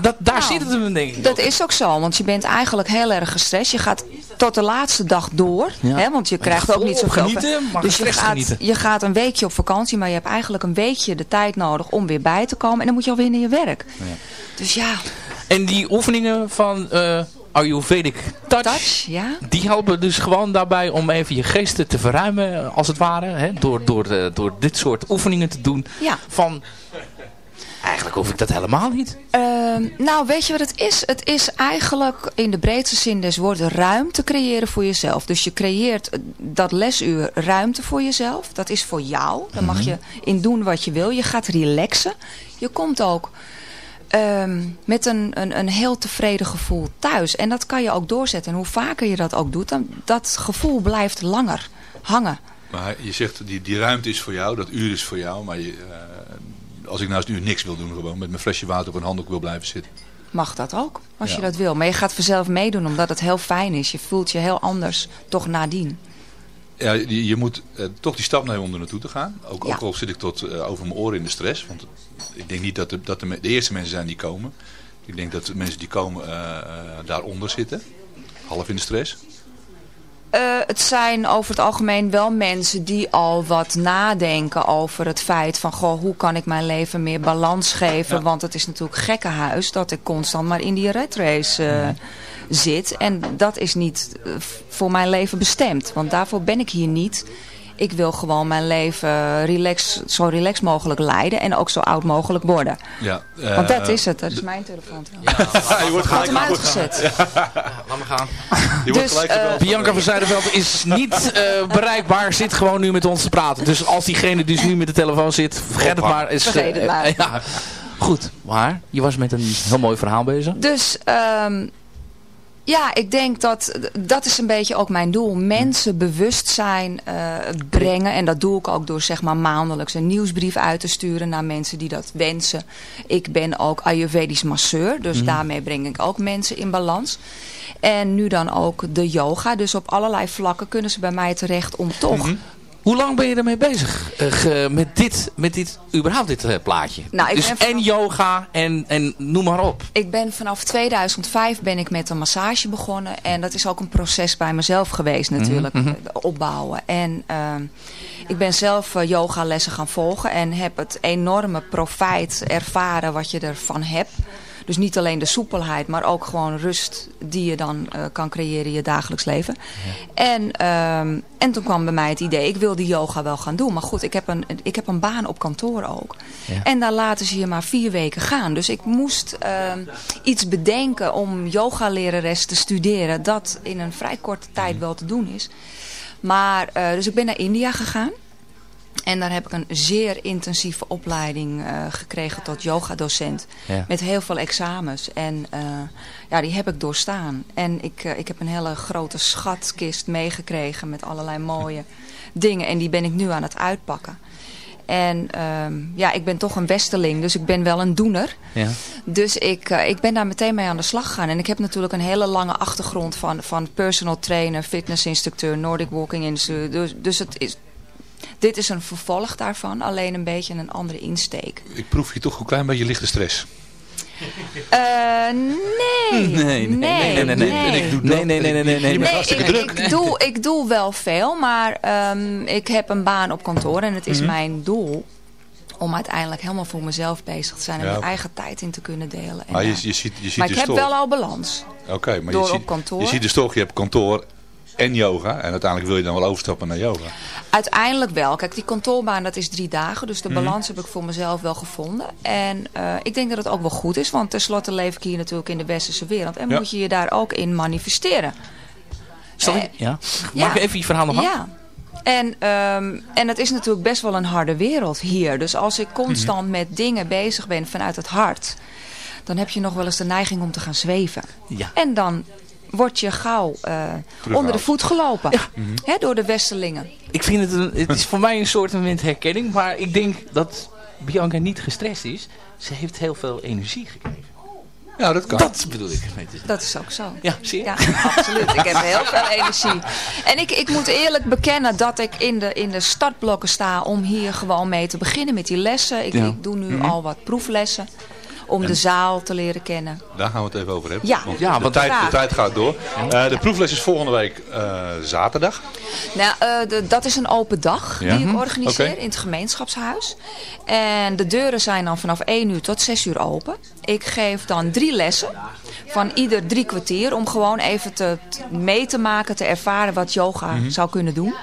Dat, daar Nou, zit het hem denk ik. Dat is ook zo, want je bent eigenlijk heel erg gestrest. Je gaat tot de laatste dag door, Ja. hè, want je krijgt je ook niet zoveel. genieten, maar dus je gaat, genieten. je gaat een weekje op vakantie, maar je hebt eigenlijk een weekje de tijd nodig om weer bij te komen. En dan moet je alweer naar je werk. Dus ja, En die oefeningen van eh Ayurvedic Touch, touch, ja. die helpen dus gewoon daarbij om even je geesten te verruimen, als het ware. Hè, door, door, eh, door dit soort oefeningen te doen. Ja. Van, eigenlijk hoef ik dat helemaal niet. Ehm, nou, weet je wat het is? Het is eigenlijk in de breedste zin des woords ruimte creëren voor jezelf. Dus je creëert eh, dat lesuur ruimte voor jezelf. Dat is voor jou. Daar mag je in doen wat je wil. Je gaat relaxen. Je komt ook ehm, met een, een, een heel tevreden gevoel thuis. En dat kan je ook doorzetten. En hoe vaker je dat ook doet, dan dat gevoel blijft langer hangen. Maar je zegt, die, die ruimte is voor jou, dat uur is voor jou. Maar je, eh, als ik nou eens een uur niks wil doen, gewoon met mijn flesje water op een handdoek wil blijven zitten. Mag dat ook, als Ja. je dat wil. Maar je gaat vanzelf meedoen, omdat het heel fijn is. Je voelt je heel anders, toch nadien. Ja, je, je moet eh, toch die stap nemen om er naartoe te gaan. Ook, Ja. ook al zit ik tot eh, over mijn oren in de stress. Want ik denk niet dat, de, dat de, me- de eerste mensen zijn die komen. Ik denk dat de mensen die komen eh, daaronder zitten. Half in de stress. Het zijn over het algemeen wel mensen die al wat nadenken over het feit van... Goh, hoe kan ik mijn leven meer balans geven? Want het is natuurlijk gekkenhuis dat ik constant maar in die red race zit. En dat is niet eh, voor mijn leven bestemd. Want daarvoor ben ik hier niet. Ik wil gewoon mijn leven relax, zo relaxed mogelijk leiden en ook zo oud mogelijk worden. Ja, Want dat eh, is het, dat is mijn telefoon. Ja, je wordt gelijk hem uitgezet. Laat me gaan. Je wordt Dus, gelijk gebeld. Bianca van Zuiderveld is niet eh, bereikbaar, zit gewoon nu met ons te praten. Dus als diegene dus nu met de telefoon zit, vergeet het maar. Is, Vergeet het maar. ja. Goed, maar je was met een heel mooi verhaal bezig. Dus ehm, ja, ik denk dat dat is een beetje ook mijn doel. Mensen bewustzijn eh, brengen. En dat doe ik ook door zeg maar maandelijks een nieuwsbrief uit te sturen naar mensen die dat wensen. Ik ben ook Ayurvedisch masseur. Dus daarmee breng ik ook mensen in balans. En nu dan ook de yoga. Dus op allerlei vlakken kunnen ze bij mij terecht om toch... Hoe lang ben je ermee bezig eh, met dit, met dit, überhaupt dit eh, plaatje? Nou, ik dus vanaf- en yoga en, en noem maar op. Ik ben vanaf 2005 ben ik met een massage begonnen. En dat is ook een proces bij mezelf geweest natuurlijk. Mhm, eh, Opbouwen. En ehm, ik ben zelf yogalessen gaan volgen. En heb het enorme profijt ervaren wat je ervan hebt. Dus niet alleen de soepelheid, maar ook gewoon rust die je dan eh, kan creëren in je dagelijks leven. En, ehm, en toen kwam bij mij het idee, ik wil die yoga wel gaan doen. Maar goed, ik heb een, ik heb een baan op kantoor ook. Ja. En daar laten ze je maar vier weken gaan. Dus ik moest ehm, iets bedenken om yogalerares te studeren. Dat in een vrij korte tijd wel te doen is. Maar, eh, dus ik ben naar India gegaan. En daar heb ik een zeer intensieve opleiding eh, gekregen tot yogadocent. Ja. Met heel veel examens. En eh, ja, die heb ik doorstaan. En ik, eh, ik heb een hele grote schatkist meegekregen met allerlei mooie dingen. En die ben ik nu aan het uitpakken. En ehm, ja, ik ben toch een westeling, dus ik ben wel een doener. Ja. Dus ik, ik ben daar meteen mee aan de slag gegaan. En ik heb natuurlijk een hele lange achtergrond van, van personal trainer, fitnessinstructeur, Nordic walking instructeur. Dus, dus het is, dit is een vervolg daarvan, alleen een beetje een andere insteek. Ik proef hier toch een klein beetje lichte stress. Eh, nee. Nee, nee, nee, nee, nee, nee. En ik doe Nee, nee, nee, ik- nee, nee, je ik, druk. ik, doe, ik doe wel veel, maar ehm, ik heb een baan op kantoor en het is Mhm. mijn doel om uiteindelijk helemaal voor mezelf bezig te zijn en Ja. mijn eigen tijd in te kunnen delen. En, Maar je, je ziet, je ziet maar ik heb toch... wel al balans. Oké, maar door je ziet, op kantoor. je ziet dus toch, je hebt kantoor en yoga. En uiteindelijk wil je dan wel overstappen naar yoga. Uiteindelijk wel. Kijk, die kantoorbaan dat is drie dagen. Dus de Mhm. balans heb ik voor mezelf wel gevonden. En eh, ik denk dat het ook wel goed is. Want tenslotte leef ik hier natuurlijk in de westerse wereld. En Ja. moet je je daar ook in manifesteren. Sorry, ja. ja. Mag ik even je verhaal nog af? Ja. En, ehm, en het is natuurlijk best wel een harde wereld hier. Dus als ik constant Mhm. met dingen bezig ben vanuit het hart... dan heb je nog wel eens de neiging om te gaan zweven. Ja. En dan word je gauw eh, onder de voet gelopen. Hè, door de westerlingen. Ik vind het, een, het is voor mij een soort moment herkenning. Maar ik denk dat Bianca niet gestrest is. Ze heeft heel veel energie gekregen. Ja, dat kan. Dat bedoel ik. mee te Dat is ook zo. Ja, zie je? Ja, absoluut. Ik heb heel veel energie. En ik, ik moet eerlijk bekennen dat ik in de, in de startblokken sta om hier gewoon mee te beginnen met die lessen. Ik, Ja. ik doe nu Mhm. al wat proeflessen om En- de zaal te leren kennen. Daar gaan we het even over hebben. Ja. Want Ja, de, want- tijd, de tijd gaat door. Eh, de proefles is volgende week eh, zaterdag. Nou, eh, de- dat is een open dag Ja. die ik Mhm. organiseer in het gemeenschapshuis. En de deuren zijn dan vanaf 1 uur tot 6 uur open. Ik geef dan drie lessen van ieder drie kwartier om gewoon even te, te- mee te maken, te ervaren wat yoga Mhm. zou kunnen doen.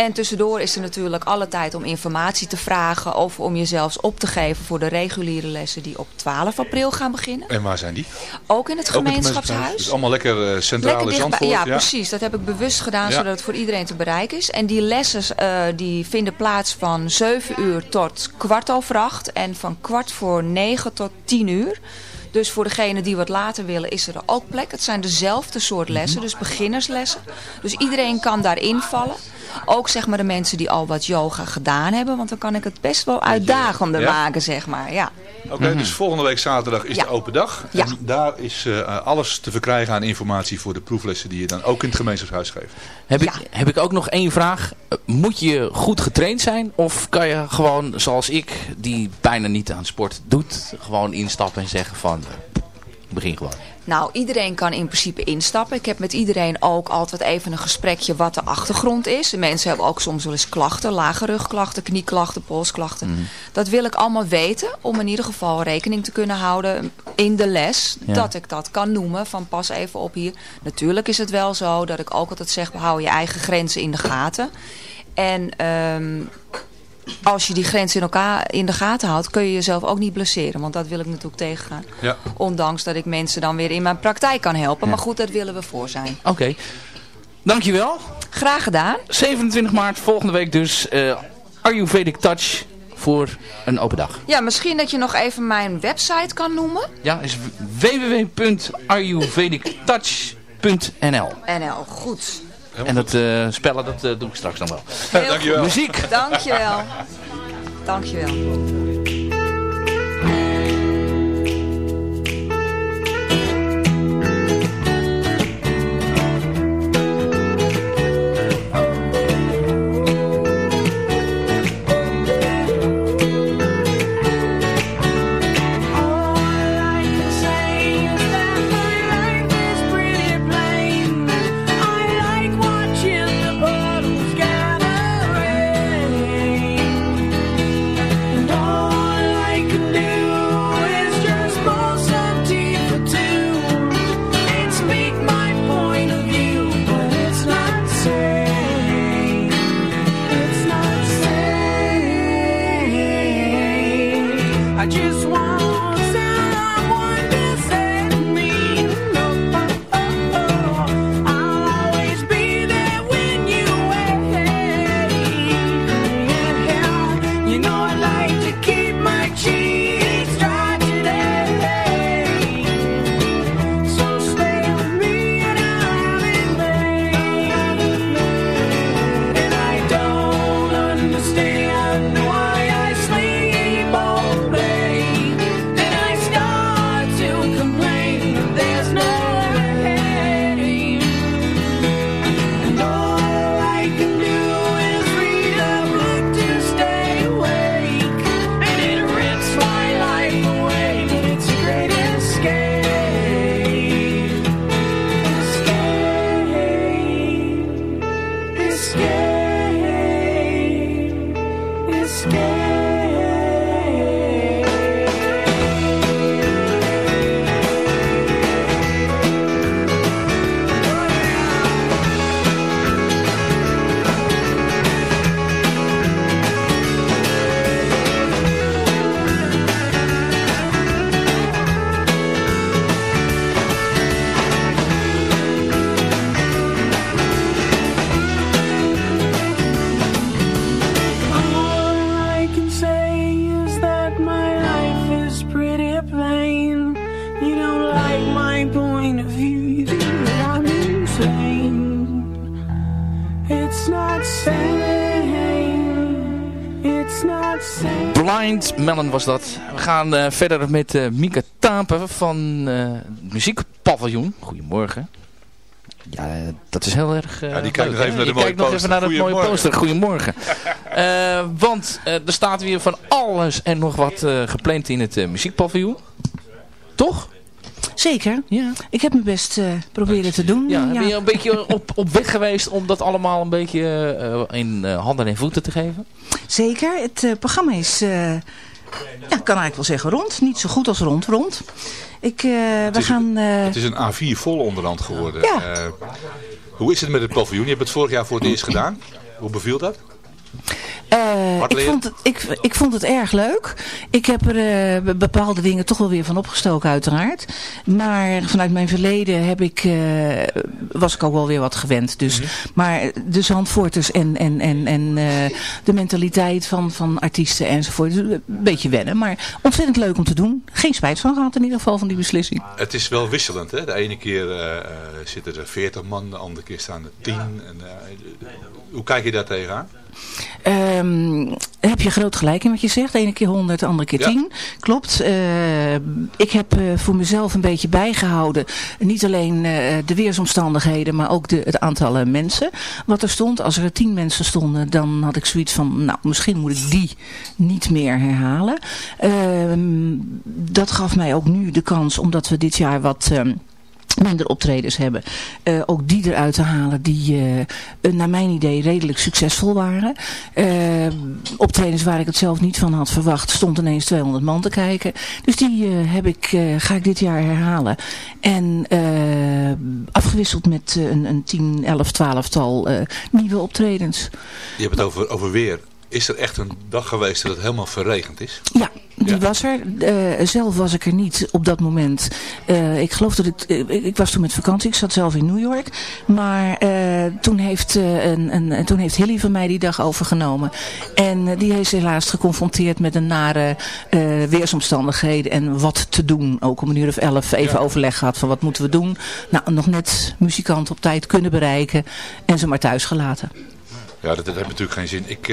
En tussendoor is er natuurlijk alle tijd om informatie te vragen of om je zelfs op te geven voor de reguliere lessen die op 12 april gaan beginnen. En waar zijn die? Ook in het gemeenschapshuis. Dus allemaal lekker eh, centraal Lekker. Zandvoort. Ja, precies. Dat heb ik bewust gedaan, Ja. zodat het voor iedereen te bereiken is. En die lessen eh, die vinden plaats van 7 uur tot kwart over acht. En van kwart voor 9 tot 10 uur. Dus voor degenen die wat later willen, is er ook plek. Het zijn dezelfde soort Mhm. lessen, dus beginnerslessen. Dus iedereen kan daarin vallen. Ook zeg maar de mensen die al wat yoga gedaan hebben. Want dan kan ik het best wel uitdagender ja? maken, zeg maar. Ja. Oké, dus volgende week zaterdag is Ja. de open dag. Ja. En daar is eh, alles te verkrijgen aan informatie voor de proeflessen die je dan ook in het gemeenschapshuis geeft. Heb, ik, heb ik ook nog één vraag. Moet je goed getraind zijn? Of kan je gewoon, zoals ik, die bijna niet aan sport doet, gewoon instappen en zeggen van, begin gewoon. Nou, iedereen kan in principe instappen. Ik heb met iedereen ook altijd even een gesprekje wat de achtergrond is. De mensen hebben ook soms wel eens klachten, lage rugklachten, knieklachten, polsklachten. Mhm. Dat wil ik allemaal weten om in ieder geval rekening te kunnen houden in de les. Ja. Dat ik dat kan noemen van pas even op hier. Natuurlijk is het wel zo dat ik ook altijd zeg, hou je eigen grenzen in de gaten. En ehm, als je die grenzen in, elkaar, in de gaten houdt, kun je jezelf ook niet blesseren. Want dat wil ik natuurlijk tegengaan. Ja. Ondanks dat ik mensen dan weer in mijn praktijk kan helpen. Maar goed, dat willen we voor zijn. Oké. Dankjewel. Graag gedaan. 27 maart, volgende week dus, eh Ayurvedic Touch voor een open dag. Ja, misschien dat je nog even mijn website kan noemen. Ja, is www.ayurvedictouch.nl NL, goed. En dat eh, spellen, dat eh, doe ik straks nog wel. Heel Dankjewel. Muziek. Dankjewel. Dankjewel. Melon was dat. We gaan eh, verder met eh Mieke Tapen van eh, het Muziekpaviljoen. Goedemorgen. Ja, dat is heel erg eh, Ja, die kijkt nog even naar de mooie nog poster. even naar het mooie Goedemorgen. poster. Goedemorgen. Eh, want eh, er staat weer van alles en nog wat eh, gepland in het Muziekpaviljoen. Toch? Zeker. Ja. Ik heb mijn best eh, proberen te doen. Ja, ben je een beetje op, op weg geweest om dat allemaal een beetje eh, in eh, handen en voeten te geven? Zeker. Het eh, programma is, eh, ja, ik kan eigenlijk wel zeggen rond. Niet zo goed als rond, rond. Ik, eh, we is- gaan... eh, Het is een A4 vol onderhand geworden. Ja. Eh, hoe is het met het paviljoen? Je hebt het vorig jaar voor het eerst gedaan. Hoe beviel dat? Eh, ik, vond het, ik, ik vond het erg leuk. Ik heb er eh, be- bepaalde dingen toch wel weer van opgestoken uiteraard. Maar vanuit mijn verleden heb ik, eh, was ik ook wel weer wat gewend. Dus, Maar de Zandvoorters en, en, en, en eh, de mentaliteit van, van artiesten enzovoort. dus Een beetje wennen. Maar ontzettend leuk om te doen. Geen spijt van gehad in ieder geval van die beslissing. Het is wel wisselend. Hè? De ene keer zitten er 40 man, de andere keer staan er 10. En, eh, hoe kijk je daar tegenaan? Ehm, heb je groot gelijk in wat je zegt. De ene keer 100, de andere keer Ja. 10. Klopt. Eh, ik heb eh, voor mezelf een beetje bijgehouden. Niet alleen eh, de weersomstandigheden, maar ook de, het aantal mensen. Wat er stond. Als er 10 mensen stonden, dan had ik zoiets van... Nou, misschien moet ik die niet meer herhalen. Ehm, dat gaf mij ook nu de kans, omdat we dit jaar wat... ehm, minder optredens hebben. eh, ook die eruit te halen die eh, eh, naar mijn idee redelijk succesvol waren. Optredens waar ik het zelf niet van had verwacht stond ineens 200 man te kijken. Dus die heb ik, ga ik dit jaar herhalen. En afgewisseld met een, een 10, 11, 12 tal nieuwe optredens. Je hebt het over, over weer. Is er echt een dag geweest dat het helemaal verregend is? Ja, die was er. Eh, zelf was ik er niet op dat moment. Eh, ik geloof dat ik, eh, ik was toen met vakantie. Ik zat zelf in New York. Maar toen, heeft, een, een, toen heeft Hilly van mij die dag overgenomen. En die is helaas geconfronteerd met een nare weersomstandigheden. En wat te doen. Ook om een uur of elf even overleg gehad van wat moeten we doen. Nou, nog net muzikanten op tijd kunnen bereiken. En ze maar thuis gelaten. Ja, dat, dat heeft natuurlijk geen zin. Ik,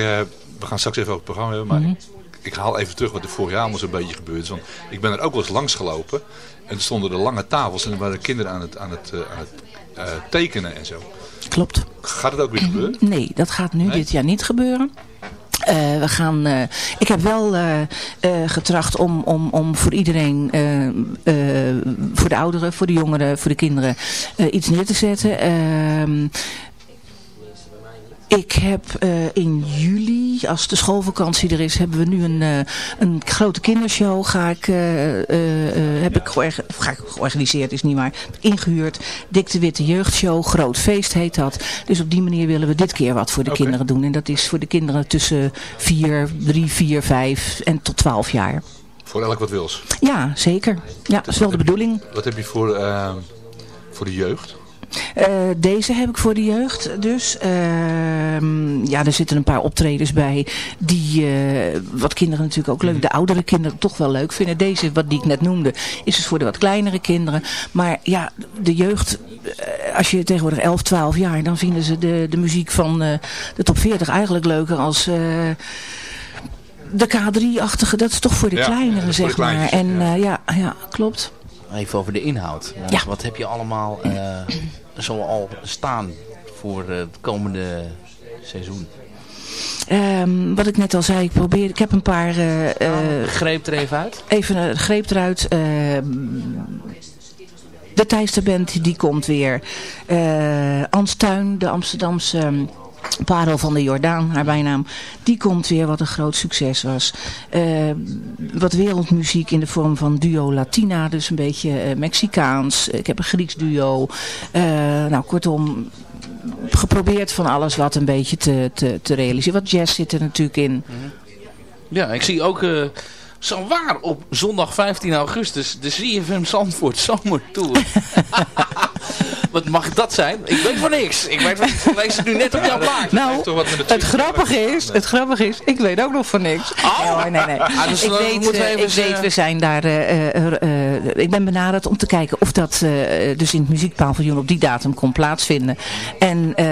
we gaan straks even over het programma hebben, maar Mhm. ik, ik haal even terug wat er vorig jaar allemaal zo'n beetje gebeurd is. Want ik ben er ook wel eens langs gelopen en er stonden er lange tafels en er waren kinderen aan het, aan het, eh, aan het eh, tekenen en zo. Klopt. Gaat het ook weer gebeuren? Nee, dat gaat nu dit jaar niet gebeuren. Eh, we gaan, ik heb wel getracht om, om, om voor iedereen, voor de ouderen, voor de jongeren, voor de kinderen, iets neer te zetten. Ik heb eh, in juli, als de schoolvakantie er is, hebben we nu een, eh, een grote kindershow. Ga ik, eh, heb ik of ga ik georganiseerd, is niet waar. Ingehuurd. Dik de Witte Jeugdshow. Groot feest heet dat. Dus op die manier willen we dit keer wat voor de kinderen doen. En dat is voor de kinderen tussen 4, 3, 4, 5 en tot 12 jaar. Voor elk wat wils. Ja, zeker. Ja, dat is wel de bedoeling. Wat heb je voor, voor de jeugd? Eh, deze heb ik voor de jeugd dus. Ehm, ja, er zitten een paar optredens bij die eh, wat kinderen natuurlijk ook leuk, de oudere kinderen toch wel leuk vinden. Deze, wat die ik net noemde, is dus voor de wat kleinere kinderen. Maar ja, de jeugd, eh, als je tegenwoordig 11, 12 jaar, dan vinden ze de, de muziek van de top 40 eigenlijk leuker als... de K3-achtige, dat is toch voor de Ja, kleineren, de zeg maar. En ja. ja, ja, klopt. Even over de inhoud. Ja. Wat heb je allemaal eh zo al staan voor eh, het komende seizoen? Ehm, wat ik net al zei, ik probeer, ik heb een paar... eh, eh, Greep er even uit. Even een greep eruit. ehm, de Thijsterband die komt weer. Anstuin, de Amsterdamse ehm, Parel van de Jordaan, haar bijnaam. Die komt weer, wat een groot succes was. Eh, wat wereldmuziek in de vorm van duo Latina. Dus een beetje eh, Mexicaans. Ik heb een Grieks duo. Eh, nou, kortom, geprobeerd van alles wat een beetje te, te, te realiseren. Wat jazz zit er natuurlijk in. Ja, ik zie ook zo waar op zondag 15 augustus de CFM Zandvoort Zomertour. wat mag dat zijn? Ik weet van niks. Ik weet van niks. Het nu net op jouw plaat. Nou, het het grappige is, het grappige is, ik weet ook nog van niks. Oh. Nee, nee, nee. Ah, dus ik weet, moeten we eh, even ik weet, we zijn daar, eh, eh, eh, ik ben benaderd om te kijken of dat eh, dus in het muziekpaviljoen op die datum kon plaatsvinden. En eh,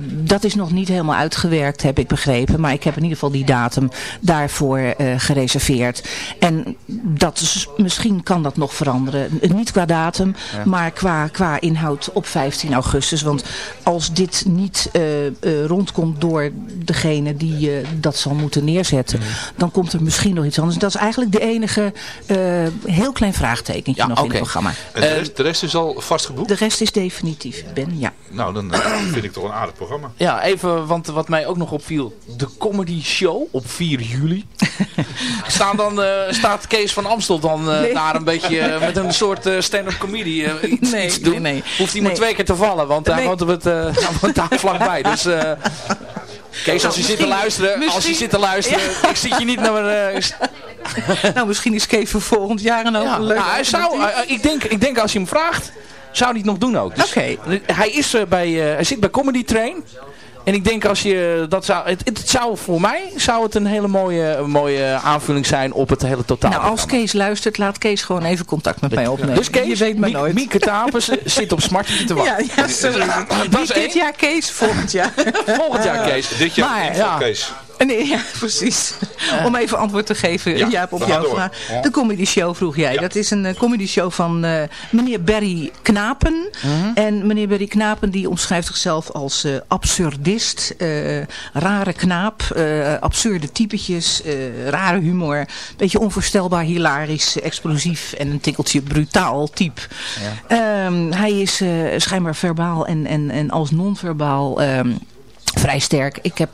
dat is nog niet helemaal uitgewerkt, heb ik begrepen. Maar ik heb in ieder geval die datum daarvoor eh, gereserveerd. En dat is, misschien kan dat nog veranderen. Niet qua datum, Ja. maar qua, qua inhoud op 15 augustus. Want als dit niet eh, eh, rondkomt door degene die eh, dat zal moeten neerzetten, dan komt er misschien nog iets anders. Dat is eigenlijk de enige eh, heel klein vraagtekentje nog in oké. het programma. En de, rest, de rest is al vastgeboekt? De rest is definitief, Ben, ja. Nou, dan vind ik toch een aardig programma. Ja, even, want wat mij ook nog opviel. De comedy show op 4 juli. Staan dan, eh, staat Kees van Amstel dan eh, Nee. daar een beetje met een soort eh, stand-up comedy eh, iets, Nee, iets doen? nee, nee. Hoeft hij twee keer te vallen, want hij woont, op het, eh, hij woont daar vlakbij. Dus eh, Kees, als je zit te misschien- luisteren, als je zit te luisteren, Ja. ik zit je niet naar... eh, nou, misschien is Kees voor volgend jaar een Ja, leuk. nou, hij zou, ik, denk, ik denk als je hem vraagt, zou hij het nog doen ook. Dus Oké. Hij, is, bij, hij zit bij Comedy Train. En ik denk als je dat zou, het, het zou voor mij zou het een hele mooie, mooie aanvulling zijn op het hele totaal. Nou, als Kees luistert, laat Kees gewoon even contact met mij opnemen. Dus Kees, je weet maar Mie- nooit. Mieke Tapers zit op smartje te wachten. Ja, ja, is. Dat dit één. jaar Kees, volgend jaar. Volgend jaar Kees. Dit jaar Maar, info ja. Kees. Nee, ja, precies. Om even antwoord te geven, Ja, Jaap, op jouw vraag. Ja. De comedy show vroeg jij. Dat is een uh, comedy show van eh, meneer Barry Knapen. En meneer Barry Knapen die omschrijft zichzelf als eh, absurdist. eh, rare knaap, eh, absurde typetjes, eh, rare humor. Beetje onvoorstelbaar, hilarisch, explosief en een tikkeltje brutaal type. Ehm, hij is eh, schijnbaar verbaal en, en, en als non-verbaal ehm, vrij sterk. Ik heb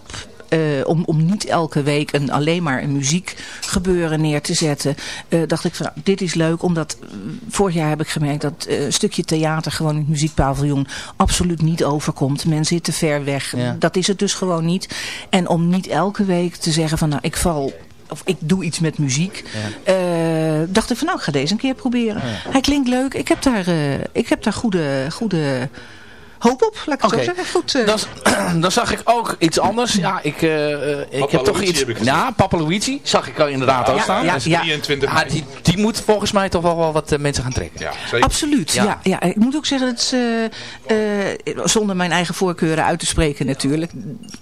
eh, om, om niet elke week een, alleen maar een muziekgebeuren neer te zetten, eh, dacht ik van nou, dit is leuk. Omdat eh, vorig jaar heb ik gemerkt dat een stukje theater gewoon in het muziekpaviljoen absoluut niet overkomt. Men zit te ver weg. Ja. Dat is het dus gewoon niet. En om niet elke week te zeggen van nou ik val of ik doe iets met muziek. dacht ik van nou, ik ga deze een keer proberen. Hij klinkt leuk. Ik heb daar, ik heb daar goede, goede hoop op, laat ik het Oké. zo zeggen. Goed, eh, Dan, dan zag ik ook iets anders. Ja, ik, eh, eh, ik Papa heb toch Luigi iets... heb ik ja, Papa Luigi zag ik al inderdaad ook Ja, staan. ja, ja. 23 Ja, mei. die, die moet volgens mij toch wel, wel wat mensen gaan trekken. Ja, zeker. Absoluut, Ja. ja. Ja, Ik moet ook zeggen, dat eh, eh, zonder mijn eigen voorkeuren uit te spreken natuurlijk,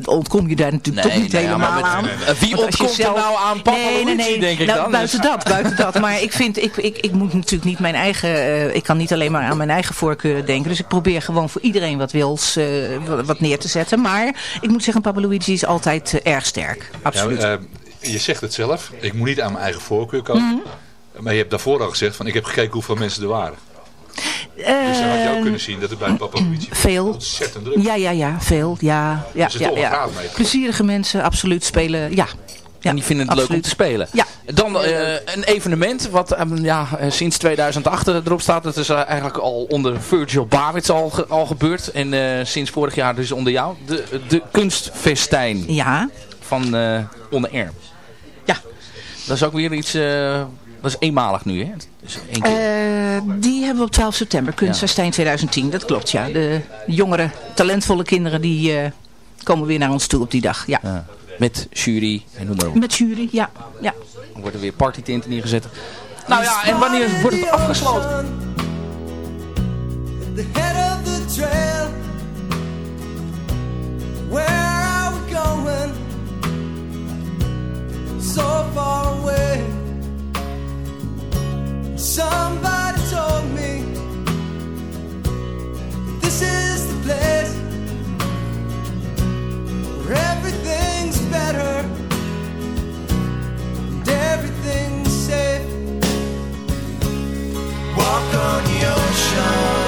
ontkom je daar natuurlijk Nee, toch niet nee, helemaal met- aan. nee, nee. Wie Want ontkomt er nou aan Papa Luigi, denk ik nou, dan? Buiten Dus- dat, buiten dat. Maar ik vind, ik, ik, ik moet natuurlijk niet mijn eigen, eh, ik kan niet alleen maar aan mijn eigen voorkeuren denken. Dus ik probeer gewoon voor iedereen wat wils, eh, wat- neer te zetten. Maar ik moet zeggen, Papa Luigi is altijd eh, erg sterk. Absoluut. Ja, eh, je zegt het zelf. Ik moet niet aan mijn eigen voorkeur komen. Mhm. Maar je hebt daarvoor al gezegd van ik heb gekeken hoeveel mensen er waren. Dus dan had je ook kunnen zien dat er bij Papa Luigi Veel. ontzettend druk Ja, ja, ja, veel. Ja, ja, Dus het ja, ja. Plezierige mensen, absoluut spelen. Ja. Ja En die vinden het leuk om te spelen. Ja. Dan eh, een evenement wat ehm, ja, eh, sinds 2008 erop staat. Het is eh, eigenlijk al onder Virgil Barwitz al, ge- al gebeurd. En eh, sinds vorig jaar dus onder jou. De, de kunstfestijn Ja. van eh onder Air. Ja. Dat is ook weer iets... eh, dat is eenmalig nu, hè? Dus één keer. Eh, die hebben we op 12 september, Kunstfestijn 2010. Dat klopt, ja. De jongere, talentvolle kinderen die eh, komen weer naar ons toe op die dag. Ja. Ja. Met jury en noem maar op. Met jury, ja. ja. Dan worden weer partytinten neergezet. Nou ja, en wanneer wordt het afgesloten? the head of the trail. Where are we going? So far away. Somebody told me this is the place where everything's better and everything's safe. Walk on the ocean.